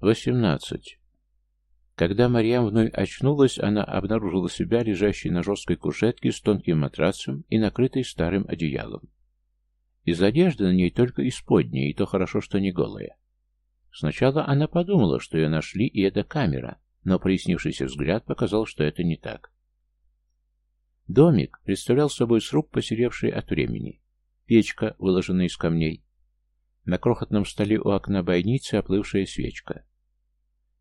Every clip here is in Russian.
Восемнадцать. Когда Марьям вновь очнулась, она обнаружила себя лежащей на жесткой кушетке с тонким матрацем и накрытой старым одеялом. Из одежды на ней только исподняя, и то хорошо, что не голая. Сначала она подумала, что ее нашли, и это камера, но прояснившийся взгляд показал, что это не так. Домик представлял собой сруб, посеревший от времени. Печка, выложенная из камней. На крохотном столе у окна бойницы оплывшая свечка.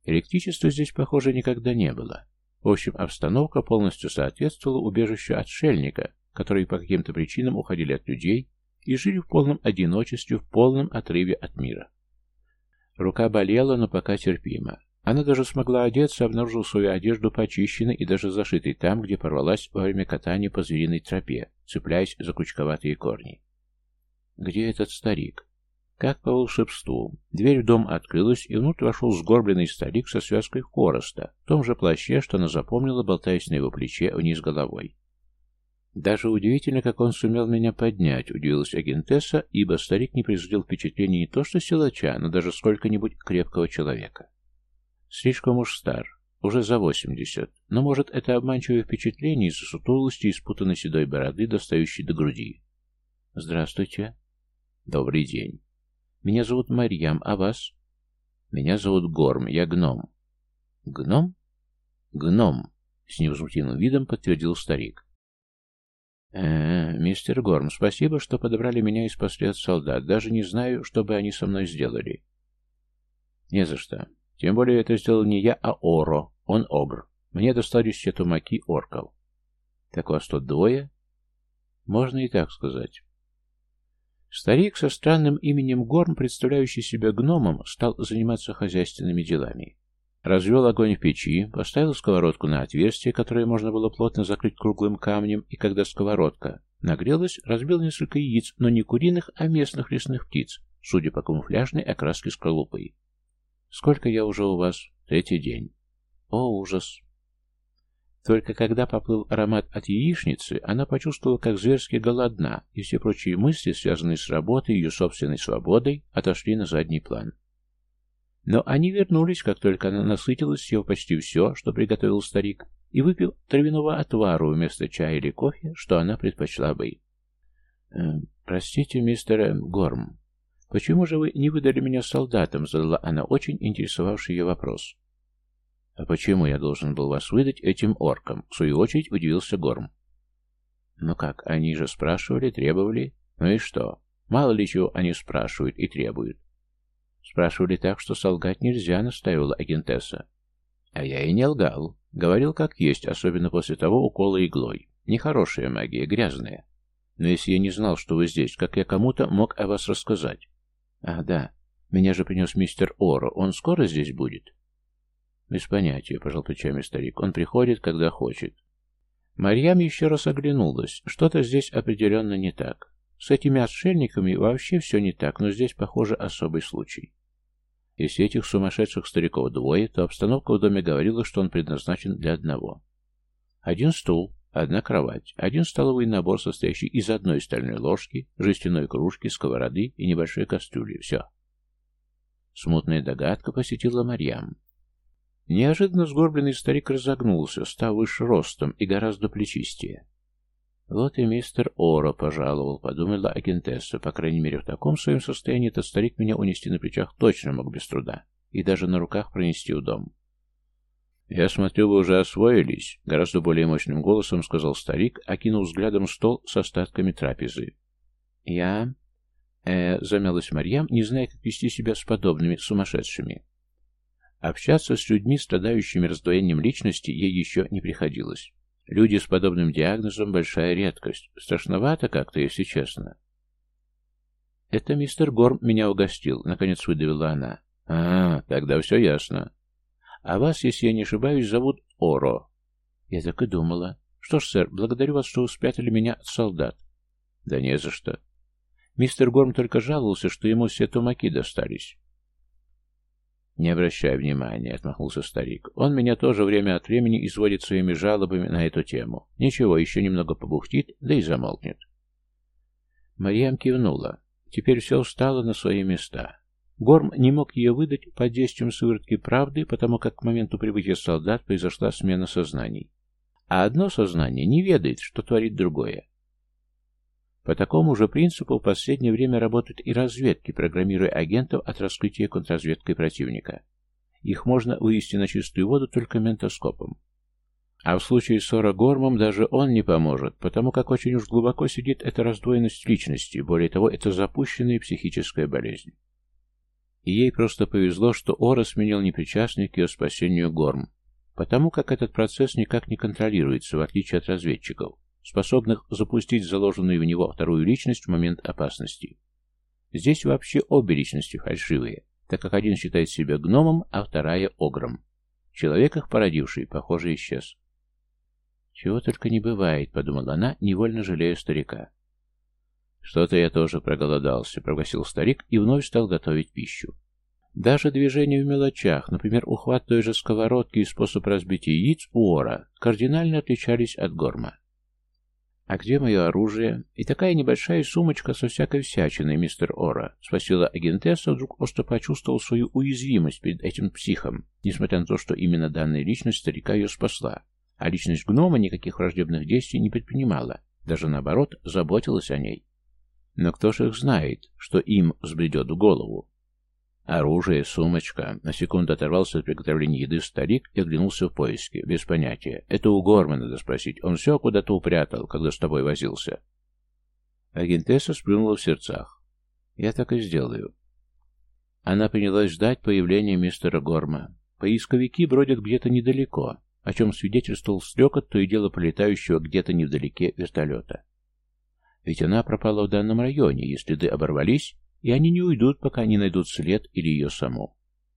Электричества здесь, похоже, никогда не было. В общем, обстановка полностью соответствовала убежищу отшельника, которые по каким-то причинам уходили от людей и жили в полном одиночестве, в полном отрыве от мира. Рука болела, но пока терпимо. Она даже смогла одеться, обнаружив свою одежду почищенной и даже зашитой там, где порвалась во время катания по звериной тропе, цепляясь за крючковатые корни. Где этот старик? Как по волшебству. Дверь в дом открылась, и внутрь вошел сгорбленный старик со связкой хвороста, в том же плаще, что она запомнила, болтаясь на его плече вниз головой. Даже удивительно, как он сумел меня поднять, удивилась агентесса, ибо старик не производил впечатления не то что силача, но даже сколько-нибудь крепкого человека. Слишком уж стар, уже за восемьдесят, но, может, это обманчивое впечатление из-за сутулости и спутанной седой бороды, достающей до груди. «Здравствуйте». «Добрый день. Меня зовут Марьям, а вас?» «Меня зовут Горм, я гном». «Гном?» «Гном», — с невозмутимым видом подтвердил старик. Э, -э, мистер Горм, спасибо, что подобрали меня и спасли от солдат. Даже не знаю, что бы они со мной сделали. Не за что. Тем более это сделал не я, а Оро. Он Огр. Мне достались все тумаки орков. Так вас тут двое? Можно и так сказать. Старик со странным именем Горм, представляющий себя гномом, стал заниматься хозяйственными делами. Развел огонь в печи, поставил сковородку на отверстие, которое можно было плотно закрыть круглым камнем, и когда сковородка нагрелась, разбил несколько яиц, но не куриных, а местных лесных птиц, судя по камуфляжной окраске скорлупы. «Сколько я уже у вас?» «Третий день». «О, ужас!» Только когда поплыл аромат от яичницы, она почувствовала, как зверски голодна, и все прочие мысли, связанные с работой и ее собственной свободой, отошли на задний план. Но они вернулись, как только она насытилась, съев почти все, что приготовил старик, и выпил травяного отвару вместо чая или кофе, что она предпочла бы. «Э, «Простите, мистер Горм, почему же вы не выдали меня солдатам?» задала она очень интересовавший ее вопрос. «А почему я должен был вас выдать этим оркам?» В свою очередь удивился Горм. «Ну как, они же спрашивали, требовали. Ну и что? Мало ли чего они спрашивают и требуют. Спрашивали так, что солгать нельзя, настаивала агентесса. А я и не лгал. Говорил как есть, особенно после того укола иглой. Нехорошая магия, грязная. Но если я не знал, что вы здесь, как я кому-то мог о вас рассказать? Ах, да. Меня же принес мистер Оро. Он скоро здесь будет? Без понятия, пожал плечами старик. Он приходит, когда хочет. Марьям еще раз оглянулась. Что-то здесь определенно не так. С этими отшельниками вообще все не так, но здесь, похоже, особый случай. Если этих сумасшедших стариков двое, то обстановка в доме говорила, что он предназначен для одного. Один стул, одна кровать, один столовый набор, состоящий из одной стальной ложки, жестяной кружки, сковороды и небольшой кастрюли. Все. Смутная догадка посетила Марьям. Неожиданно сгорбленный старик разогнулся, став выше ростом и гораздо плечистее. «Вот и мистер Оро пожаловал», — подумала агентесса. «По крайней мере, в таком своем состоянии этот старик меня унести на плечах точно мог без труда, и даже на руках пронести в дом». «Я смотрю, вы уже освоились», — гораздо более мощным голосом сказал старик, окинув взглядом стол с остатками трапезы. «Я...» э, — замялась Марьям, не зная, как вести себя с подобными сумасшедшими. Общаться с людьми, страдающими раздвоением личности, ей еще не приходилось. Люди с подобным диагнозом – большая редкость. Страшновато как-то, если честно. «Это мистер Горм меня угостил», — наконец выдавила она. «А, тогда все ясно. А вас, если я не ошибаюсь, зовут Оро». Я так и думала. «Что ж, сэр, благодарю вас, что вы спрятали меня от солдат». «Да не за что». Мистер Горм только жаловался, что ему все тумаки достались. «Не обращай внимания», — отмахнулся старик. «Он меня тоже время от времени изводит своими жалобами на эту тему. Ничего, еще немного побухтит, да и замолкнет». Марьям кивнула. Теперь все встало на свои места. Горм не мог ее выдать под действием сыворотки правды, потому как к моменту прибытия солдат произошла смена сознаний. А одно сознание не ведает, что творит другое. По такому же принципу в последнее время работают и разведки, программируя агентов от раскрытия контрразведкой противника. Их можно вывести на чистую воду только ментоскопом. А в случае с Сора Гормом даже он не поможет, потому как очень уж глубоко сидит эта раздвоенность личности, более того, это запущенная психическая болезнь. И ей просто повезло, что Ора сменил непричастный к ее спасению Горм, потому как этот процесс никак не контролируется, в отличие от разведчиков, способных запустить заложенную в него вторую личность в момент опасности. Здесь вообще обе личности фальшивые, так как один считает себя гномом, а вторая — огром. Человек их породивший, похоже, исчез. «Чего только не бывает», — подумала она, невольно жалея старика. «Что-то я тоже проголодался», — прогласил старик и вновь стал готовить пищу. Даже движения в мелочах, например, ухват той же сковородки и способ разбития яиц у Ора, кардинально отличались от Горма. «А где мое оружие?» «И такая небольшая сумочка со всякой всячиной, мистер Ора», — спросила агентесса, вдруг просто почувствовал свою уязвимость перед этим психом, несмотря на то, что именно данная личность старика ее спасла. А личность гнома никаких враждебных действий не предпринимала, даже наоборот, заботилась о ней. Но кто ж их знает, что им взбредет в голову? Оружие, сумочка. На секунду оторвался от приготовления еды старик и оглянулся в поиске. Без понятия. Это у Горма надо спросить. Он все куда-то упрятал, когда с тобой возился. Агентесса сплюнула в сердцах. Я так и сделаю. Она принялась ждать появления мистера Горма. Поисковики бродят где-то недалеко о чем свидетельствовал стрекот то и дело пролетающего где-то невдалеке вертолета. Ведь она пропала в данном районе, и следы оборвались, и они не уйдут, пока не найдут след или ее саму.